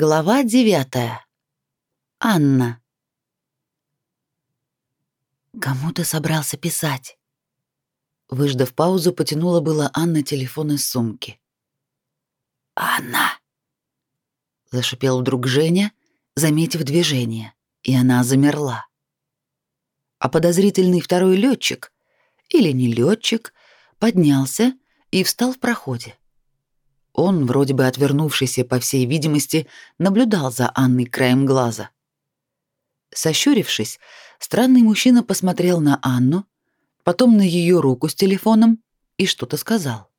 Глава девятая. Анна. «Кому ты собрался писать?» Выждав паузу, потянула было Анна телефон из сумки. «Анна!» Зашипел вдруг Женя, заметив движение, и она замерла. А подозрительный второй летчик, или не летчик, поднялся и встал в проходе. Он, вроде бы отвернувшийся, по всей видимости, наблюдал за Анной краем глаза. Сощурившись, странный мужчина посмотрел на Анну, потом на ее руку с телефоном и что-то сказал.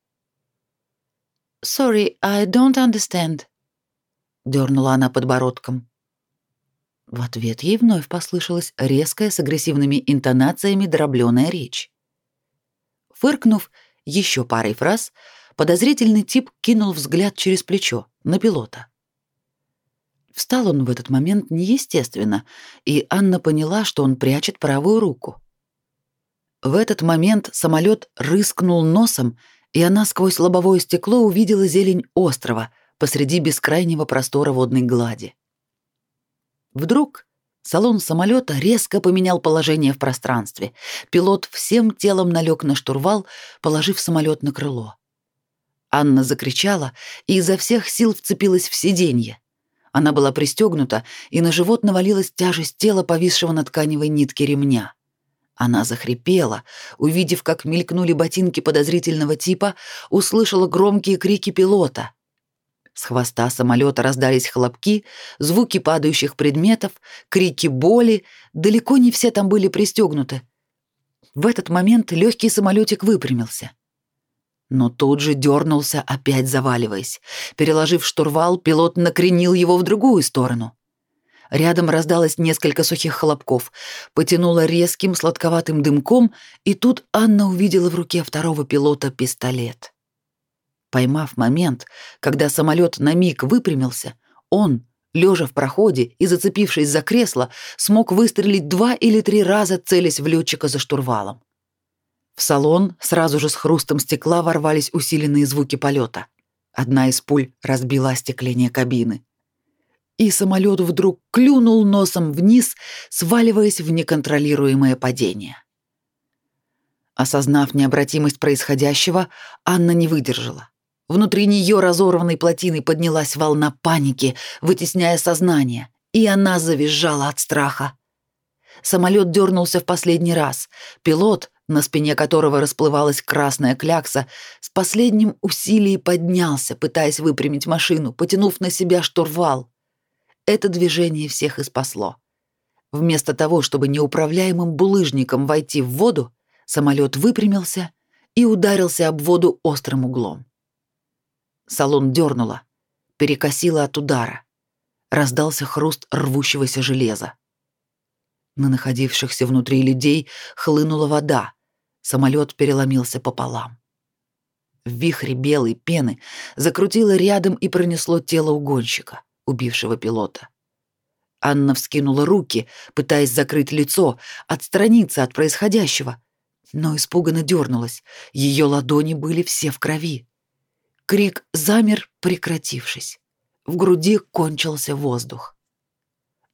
«Sorry, I don't understand», — дернула она подбородком. В ответ ей вновь послышалась резкая с агрессивными интонациями дробленая речь. Фыркнув еще парой фраз, подозрительный тип кинул взгляд через плечо на пилота. Встал он в этот момент неестественно, и Анна поняла, что он прячет правую руку. В этот момент самолет рыскнул носом, и она сквозь лобовое стекло увидела зелень острова посреди бескрайнего простора водной глади. Вдруг салон самолета резко поменял положение в пространстве. Пилот всем телом налег на штурвал, положив самолет на крыло. Анна закричала и изо всех сил вцепилась в сиденье. Она была пристегнута, и на живот навалилась тяжесть тела, повисшего на тканевой нитке ремня. Она захрипела, увидев, как мелькнули ботинки подозрительного типа, услышала громкие крики пилота. С хвоста самолета раздались хлопки, звуки падающих предметов, крики боли, далеко не все там были пристегнуты. В этот момент легкий самолетик выпрямился но тут же дернулся, опять заваливаясь. Переложив штурвал, пилот накренил его в другую сторону. Рядом раздалось несколько сухих хлопков, потянуло резким сладковатым дымком, и тут Анна увидела в руке второго пилота пистолет. Поймав момент, когда самолет на миг выпрямился, он, лежа в проходе и зацепившись за кресло, смог выстрелить два или три раза, целясь в летчика за штурвалом. В салон сразу же с хрустом стекла ворвались усиленные звуки полета. Одна из пуль разбила остекление кабины. И самолет вдруг клюнул носом вниз, сваливаясь в неконтролируемое падение. Осознав необратимость происходящего, Анна не выдержала. Внутри нее разорванной плотиной поднялась волна паники, вытесняя сознание, и она завизжала от страха. Самолет дернулся в последний раз. Пилот, на спине которого расплывалась красная клякса, с последним усилием поднялся, пытаясь выпрямить машину, потянув на себя штурвал. Это движение всех и спасло. Вместо того, чтобы неуправляемым булыжником войти в воду, самолет выпрямился и ударился об воду острым углом. Салон дернуло, перекосило от удара. Раздался хруст рвущегося железа. На находившихся внутри людей хлынула вода, Самолет переломился пополам. В вихре белой пены закрутило рядом и пронесло тело угонщика, убившего пилота. Анна вскинула руки, пытаясь закрыть лицо, отстраниться от происходящего, но испуганно дернулась. Ее ладони были все в крови. Крик замер, прекратившись. В груди кончился воздух.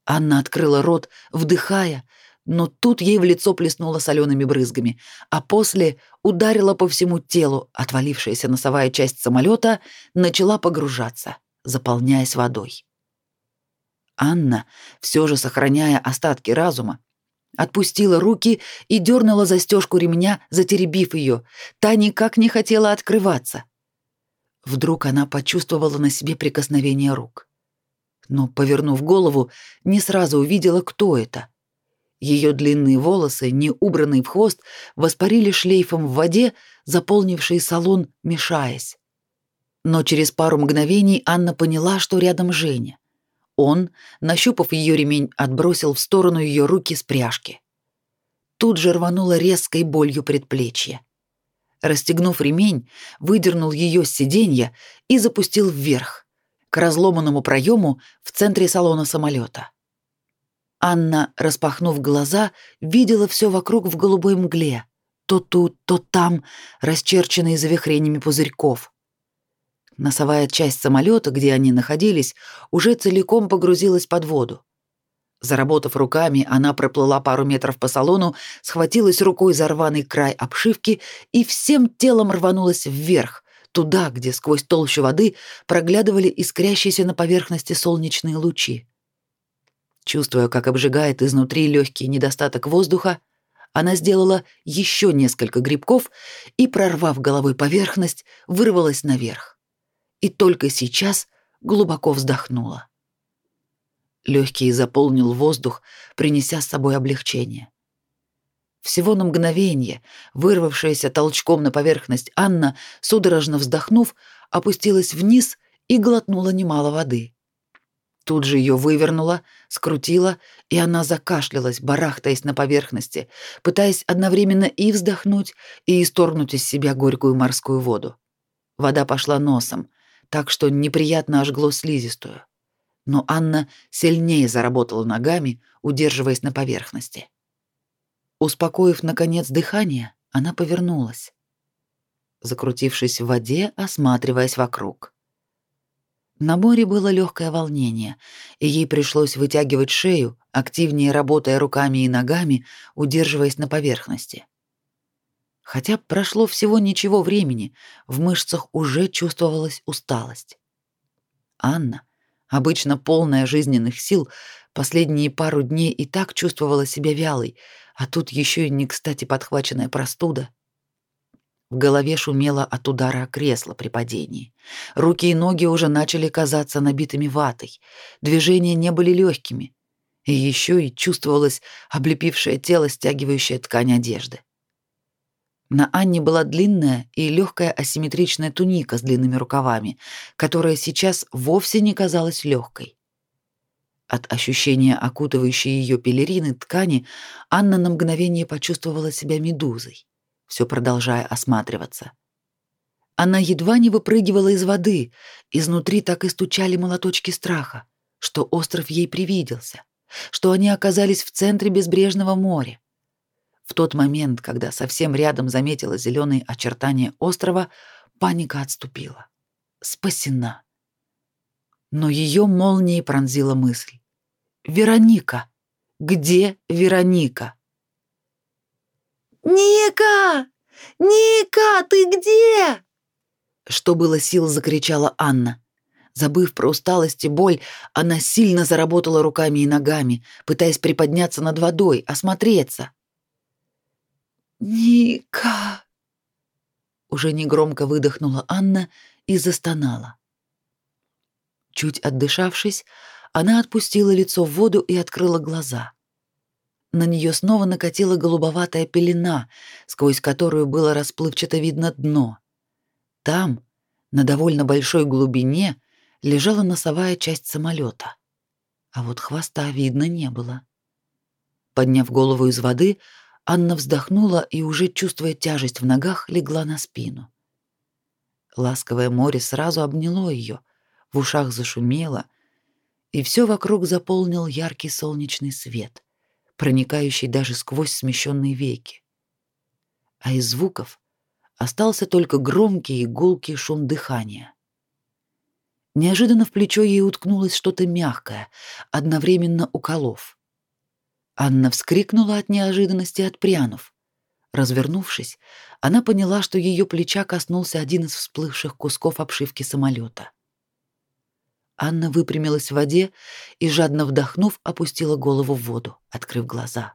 Анна открыла рот, вдыхая, но тут ей в лицо плеснуло солеными брызгами, а после ударила по всему телу, отвалившаяся носовая часть самолета начала погружаться, заполняясь водой. Анна, все же сохраняя остатки разума, отпустила руки и дернула застежку ремня, затеребив ее. Та никак не хотела открываться. Вдруг она почувствовала на себе прикосновение рук. Но, повернув голову, не сразу увидела, кто это — ее длинные волосы, не убранные в хвост, воспарили шлейфом в воде, заполнившей салон, мешаясь. Но через пару мгновений Анна поняла, что рядом Женя. Он, нащупав ее ремень, отбросил в сторону ее руки с пряжки. Тут же рвануло резкой болью предплечье. Расстегнув ремень, выдернул ее с сиденья и запустил вверх, к разломанному проему в центре салона самолета. Анна, распахнув глаза, видела все вокруг в голубой мгле. То тут, то там, расчерченные завихрениями пузырьков. Носовая часть самолета, где они находились, уже целиком погрузилась под воду. Заработав руками, она проплыла пару метров по салону, схватилась рукой за рваный край обшивки и всем телом рванулась вверх, туда, где сквозь толщу воды проглядывали искрящиеся на поверхности солнечные лучи. Чувствуя, как обжигает изнутри легкий недостаток воздуха, она сделала еще несколько грибков и, прорвав головой поверхность, вырвалась наверх. И только сейчас глубоко вздохнула. Легкий заполнил воздух, принеся с собой облегчение. Всего на мгновение, вырвавшаяся толчком на поверхность Анна, судорожно вздохнув, опустилась вниз и глотнула немало воды. Тут же ее вывернуло, скрутило, и она закашлялась, барахтаясь на поверхности, пытаясь одновременно и вздохнуть, и исторгнуть из себя горькую морскую воду. Вода пошла носом, так что неприятно ожгло слизистую но Анна сильнее заработала ногами, удерживаясь на поверхности. Успокоив наконец дыхание, она повернулась, закрутившись в воде, осматриваясь вокруг. На море было легкое волнение, и ей пришлось вытягивать шею, активнее работая руками и ногами, удерживаясь на поверхности. Хотя прошло всего ничего времени, в мышцах уже чувствовалась усталость. Анна обычно полная жизненных сил, последние пару дней и так чувствовала себя вялой, а тут еще и не кстати подхваченная простуда. В голове шумело от удара о кресло при падении. Руки и ноги уже начали казаться набитыми ватой. Движения не были легкими. И еще и чувствовалось облепившее тело, стягивающее ткань одежды. На Анне была длинная и легкая асимметричная туника с длинными рукавами, которая сейчас вовсе не казалась легкой. От ощущения окутывающей ее пелерины ткани Анна на мгновение почувствовала себя медузой, все продолжая осматриваться. Она едва не выпрыгивала из воды, изнутри так и стучали молоточки страха, что остров ей привиделся, что они оказались в центре безбрежного моря. В тот момент, когда совсем рядом заметила зеленые очертания острова, паника отступила. Спасена. Но ее молнией пронзила мысль. «Вероника! Где Вероника?» «Ника! Ника, ты где?» Что было сил, закричала Анна. Забыв про усталость и боль, она сильно заработала руками и ногами, пытаясь приподняться над водой, осмотреться. «Ника!» Уже негромко выдохнула Анна и застонала. Чуть отдышавшись, она отпустила лицо в воду и открыла глаза. На нее снова накатила голубоватая пелена, сквозь которую было расплывчато видно дно. Там, на довольно большой глубине, лежала носовая часть самолета, а вот хвоста видно не было. Подняв голову из воды, Анна вздохнула и, уже чувствуя тяжесть в ногах, легла на спину. Ласковое море сразу обняло ее, в ушах зашумело, и все вокруг заполнил яркий солнечный свет, проникающий даже сквозь смещенные веки. А из звуков остался только громкий и гулкий шум дыхания. Неожиданно в плечо ей уткнулось что-то мягкое, одновременно уколов. Анна вскрикнула от неожиданности, отпрянув. Развернувшись, она поняла, что ее плеча коснулся один из всплывших кусков обшивки самолета. Анна выпрямилась в воде и, жадно вдохнув, опустила голову в воду, открыв глаза.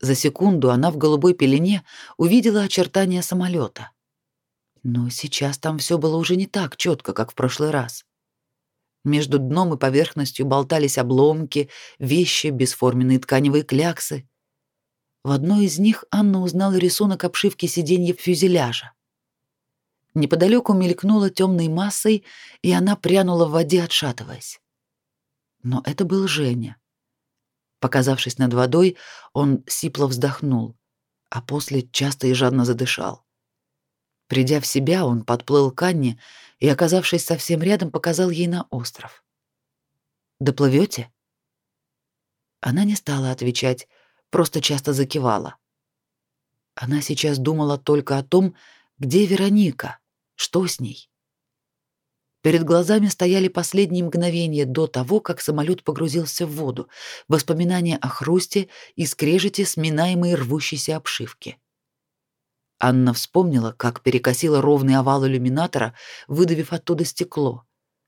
За секунду она в голубой пелене увидела очертания самолета. Но сейчас там все было уже не так четко, как в прошлый раз. Между дном и поверхностью болтались обломки, вещи, бесформенные тканевые кляксы. В одной из них Анна узнала рисунок обшивки сиденья фюзеляжа. Неподалеку мелькнула темной массой, и она прянула в воде, отшатываясь. Но это был Женя. Показавшись над водой, он сипло вздохнул, а после часто и жадно задышал. Придя в себя, он подплыл к Анне и, оказавшись совсем рядом, показал ей на остров. «Доплывете?» Она не стала отвечать, просто часто закивала. Она сейчас думала только о том, где Вероника, что с ней, Перед глазами стояли последние мгновения до того, как самолет погрузился в воду, воспоминания о хрусте и скрежете сминаемой рвущейся обшивки. Анна вспомнила, как перекосила ровный овал иллюминатора, выдавив оттуда стекло,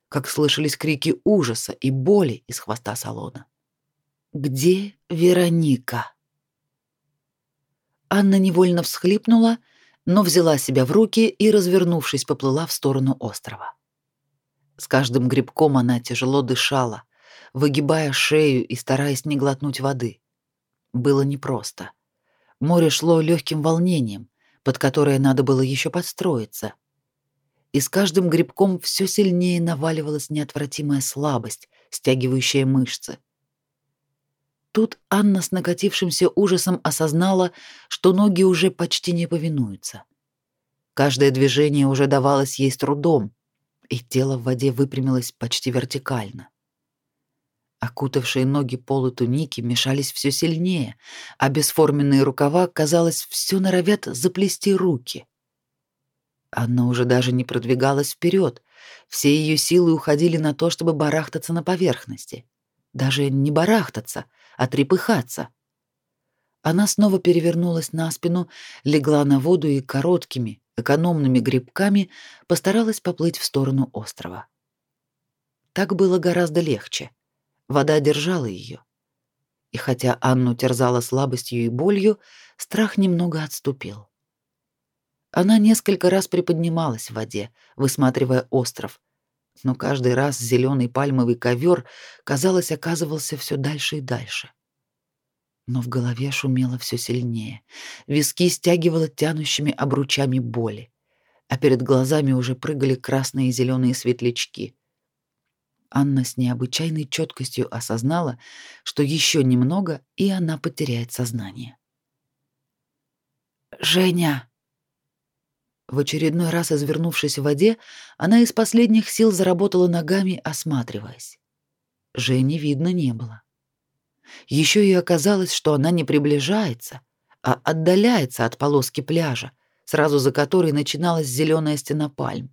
как слышались крики ужаса и боли из хвоста салона. «Где Вероника?» Анна невольно всхлипнула, но взяла себя в руки и, развернувшись, поплыла в сторону острова. С каждым грибком она тяжело дышала, выгибая шею и стараясь не глотнуть воды. Было непросто. Море шло легким волнением, под которое надо было еще подстроиться. И с каждым грибком все сильнее наваливалась неотвратимая слабость, стягивающая мышцы. Тут Анна с накатившимся ужасом осознала, что ноги уже почти не повинуются. Каждое движение уже давалось ей с трудом, и тело в воде выпрямилось почти вертикально. Окутавшие ноги полы туники мешались все сильнее, а бесформенные рукава, казалось, все норовят заплести руки. Анна уже даже не продвигалась вперед, все ее силы уходили на то, чтобы барахтаться на поверхности. Даже не барахтаться, а трепыхаться. Она снова перевернулась на спину, легла на воду и короткими, экономными грибками постаралась поплыть в сторону острова. Так было гораздо легче. Вода держала ее. И хотя Анну терзала слабостью и болью, страх немного отступил. Она несколько раз приподнималась в воде, высматривая остров, но каждый раз зеленый пальмовый ковер, казалось, оказывался все дальше и дальше. Но в голове шумело все сильнее, виски стягивало тянущими обручами боли, а перед глазами уже прыгали красные и зеленые светлячки. Анна с необычайной четкостью осознала, что еще немного, и она потеряет сознание. «Женя!» В очередной раз извернувшись в воде, она из последних сил заработала ногами, осматриваясь. Жени видно не было. Еще и оказалось, что она не приближается, а отдаляется от полоски пляжа, сразу за которой начиналась зеленая стена пальм.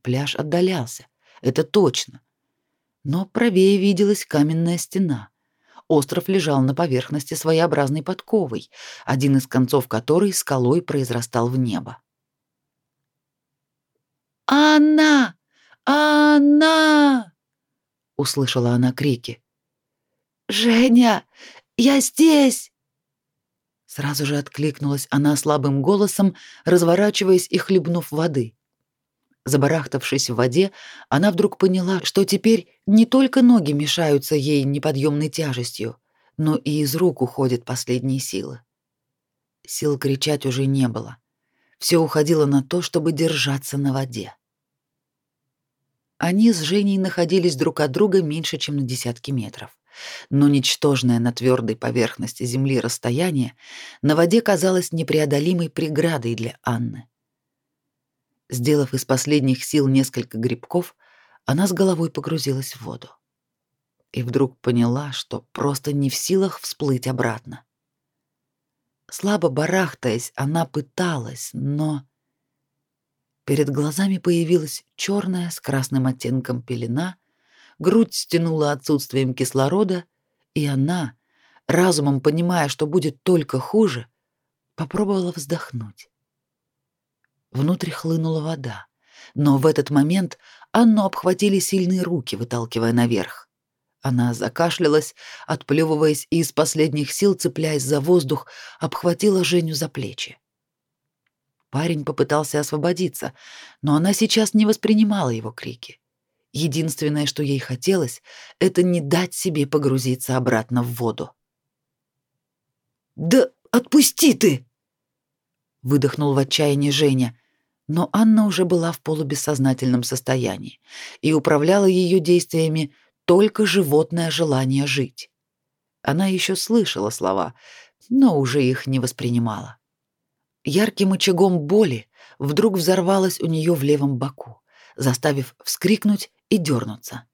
Пляж отдалялся, это точно но правее виделась каменная стена. Остров лежал на поверхности своеобразной подковой, один из концов которой скалой произрастал в небо. «Анна! Анна!» — услышала она крики. «Женя, я здесь!» Сразу же откликнулась она слабым голосом, разворачиваясь и хлебнув воды. Забарахтавшись в воде, она вдруг поняла, что теперь не только ноги мешаются ей неподъемной тяжестью, но и из рук уходят последние силы. Сил кричать уже не было. Все уходило на то, чтобы держаться на воде. Они с Женей находились друг от друга меньше, чем на десятки метров. Но ничтожное на твердой поверхности земли расстояние на воде казалось непреодолимой преградой для Анны. Сделав из последних сил несколько грибков, она с головой погрузилась в воду. И вдруг поняла, что просто не в силах всплыть обратно. Слабо барахтаясь, она пыталась, но... Перед глазами появилась черная с красным оттенком пелена, грудь стянула отсутствием кислорода, и она, разумом понимая, что будет только хуже, попробовала вздохнуть. Внутрь хлынула вода, но в этот момент Анну обхватили сильные руки, выталкивая наверх. Она закашлялась, отплевываясь и из последних сил, цепляясь за воздух, обхватила Женю за плечи. Парень попытался освободиться, но она сейчас не воспринимала его крики. Единственное, что ей хотелось, это не дать себе погрузиться обратно в воду. «Да отпусти ты!» выдохнул в отчаянии Женя, но Анна уже была в полубессознательном состоянии, и управляла ее действиями только животное желание жить. Она еще слышала слова, но уже их не воспринимала. Ярким очагом боли вдруг взорвалась у нее в левом боку, заставив вскрикнуть и дернуться.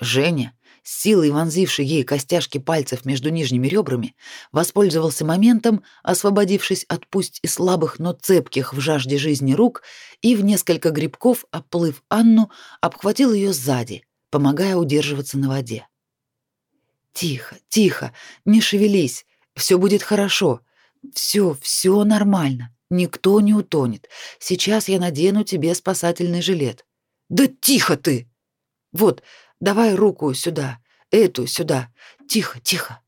Женя, силой вонзивший ей костяшки пальцев между нижними ребрами, воспользовался моментом, освободившись от пусть и слабых, но цепких в жажде жизни рук, и в несколько грибков, оплыв Анну, обхватил ее сзади, помогая удерживаться на воде. «Тихо, тихо, не шевелись, все будет хорошо, все, все нормально, никто не утонет. Сейчас я надену тебе спасательный жилет». «Да тихо ты!» «Вот, Давай руку сюда, эту сюда. Тихо, тихо.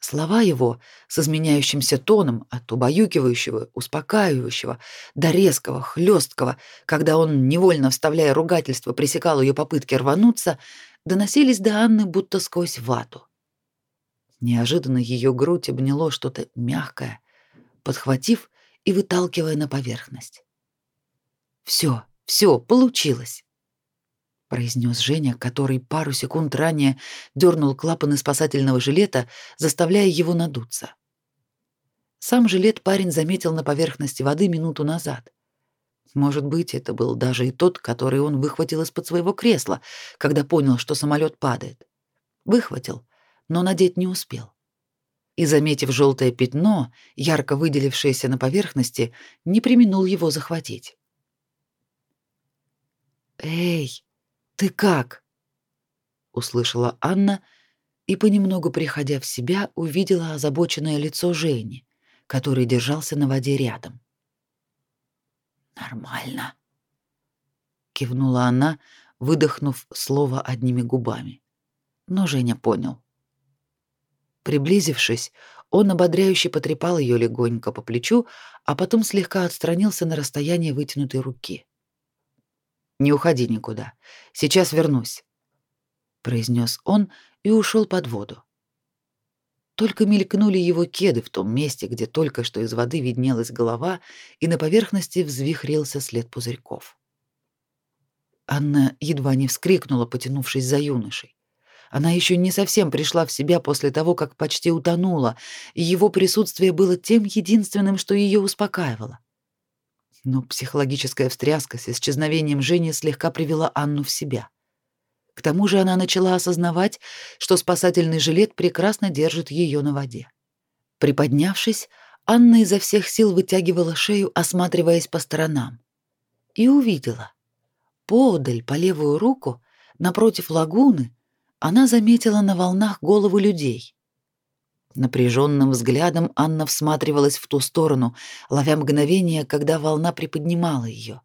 Слова его с изменяющимся тоном от убаюкивающего, успокаивающего до резкого, хлесткого, когда он, невольно вставляя ругательство, пресекал ее попытки рвануться, доносились до Анны будто сквозь вату. Неожиданно ее грудь обняло что-то мягкое, подхватив и выталкивая на поверхность. Все, все, получилось произнес Женя, который пару секунд ранее дернул клапаны спасательного жилета, заставляя его надуться. Сам жилет парень заметил на поверхности воды минуту назад. Может быть, это был даже и тот, который он выхватил из-под своего кресла, когда понял, что самолет падает. Выхватил, но надеть не успел. И, заметив желтое пятно, ярко выделившееся на поверхности, не применул его захватить. «Эй!» «Ты как?» — услышала Анна и, понемногу приходя в себя, увидела озабоченное лицо Жени, который держался на воде рядом. «Нормально», — кивнула она, выдохнув слово одними губами. Но Женя понял. Приблизившись, он ободряюще потрепал ее легонько по плечу, а потом слегка отстранился на расстояние вытянутой руки. Не уходи никуда. Сейчас вернусь, произнес он и ушел под воду. Только мелькнули его кеды в том месте, где только что из воды виднелась голова, и на поверхности взвихрился след пузырьков. Анна едва не вскрикнула, потянувшись за юношей. Она еще не совсем пришла в себя после того, как почти утонула, и его присутствие было тем единственным, что ее успокаивало. Но психологическая встряска с исчезновением Жени слегка привела Анну в себя. К тому же она начала осознавать, что спасательный жилет прекрасно держит ее на воде. Приподнявшись, Анна изо всех сил вытягивала шею, осматриваясь по сторонам. И увидела. Поодаль, по левую руку, напротив лагуны, она заметила на волнах головы людей. Напряженным взглядом Анна всматривалась в ту сторону, ловя мгновение, когда волна приподнимала ее.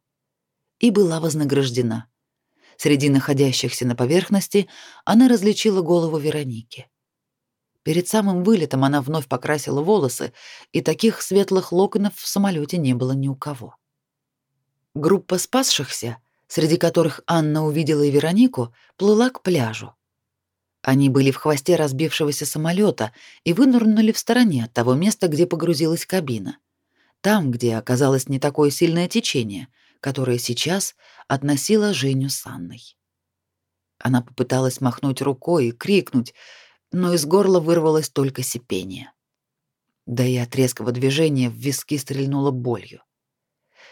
И была вознаграждена. Среди находящихся на поверхности она различила голову Вероники. Перед самым вылетом она вновь покрасила волосы, и таких светлых локонов в самолете не было ни у кого. Группа спасшихся, среди которых Анна увидела и Веронику, плыла к пляжу. Они были в хвосте разбившегося самолета и вынырнули в стороне от того места, где погрузилась кабина. Там, где оказалось не такое сильное течение, которое сейчас относило Женю с Анной. Она попыталась махнуть рукой и крикнуть, но из горла вырвалось только сипение. Да и от резкого движения в виски стрельнуло болью.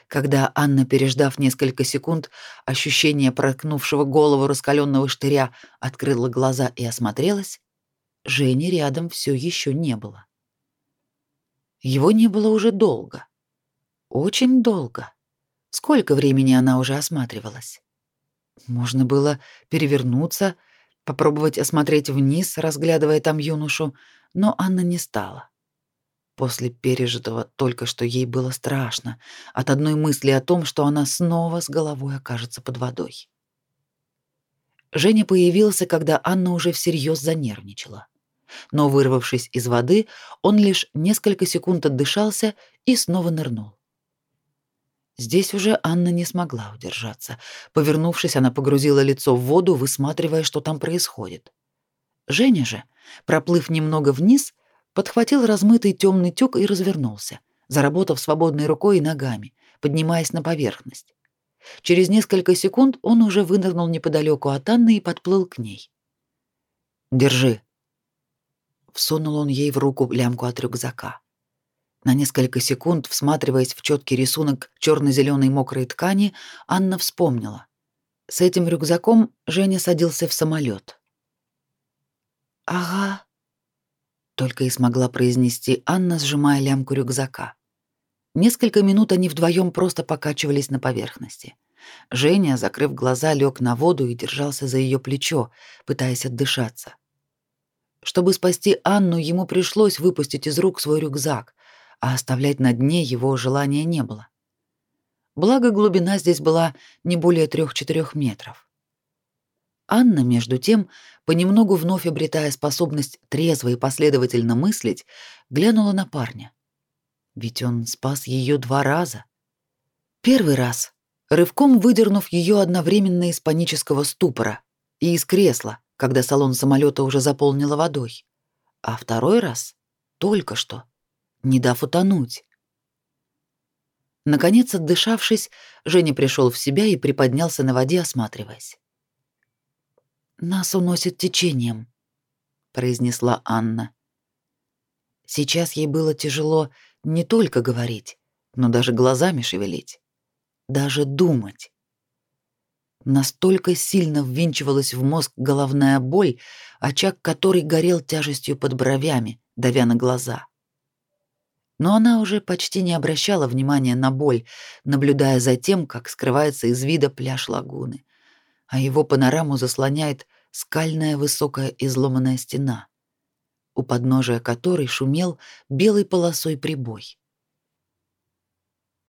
Когда Анна, переждав несколько секунд, ощущение проткнувшего голову раскаленного штыря, открыла глаза и осмотрелась, Жени рядом все еще не было. Его не было уже долго. Очень долго. Сколько времени она уже осматривалась? Можно было перевернуться, попробовать осмотреть вниз, разглядывая там юношу, но Анна не стала. После пережитого только что ей было страшно от одной мысли о том, что она снова с головой окажется под водой. Женя появился, когда Анна уже всерьез занервничала. Но, вырвавшись из воды, он лишь несколько секунд отдышался и снова нырнул. Здесь уже Анна не смогла удержаться. Повернувшись, она погрузила лицо в воду, высматривая, что там происходит. Женя же, проплыв немного вниз, подхватил размытый темный тюк и развернулся, заработав свободной рукой и ногами, поднимаясь на поверхность. Через несколько секунд он уже вынырнул неподалеку от Анны и подплыл к ней. «Держи». Всунул он ей в руку лямку от рюкзака. На несколько секунд, всматриваясь в четкий рисунок черно-зеленой мокрой ткани, Анна вспомнила. С этим рюкзаком Женя садился в самолет. «Ага», — только и смогла произнести Анна, сжимая лямку рюкзака. Несколько минут они вдвоем просто покачивались на поверхности. Женя, закрыв глаза, лег на воду и держался за ее плечо, пытаясь отдышаться. Чтобы спасти Анну, ему пришлось выпустить из рук свой рюкзак, а оставлять на дне его желания не было. Благо, глубина здесь была не более трех-четырех метров. Анна, между тем, понемногу вновь обретая способность трезво и последовательно мыслить, глянула на парня. Ведь он спас ее два раза. Первый раз, рывком выдернув ее одновременно из панического ступора и из кресла, когда салон самолета уже заполнило водой. А второй раз только что, не дав утонуть. Наконец, отдышавшись, Женя пришел в себя и приподнялся на воде, осматриваясь. «Нас уносит течением», — произнесла Анна. Сейчас ей было тяжело не только говорить, но даже глазами шевелить, даже думать. Настолько сильно ввинчивалась в мозг головная боль, очаг которой горел тяжестью под бровями, давя на глаза. Но она уже почти не обращала внимания на боль, наблюдая за тем, как скрывается из вида пляж лагуны, а его панораму заслоняет скальная высокая изломанная стена, у подножия которой шумел белой полосой прибой.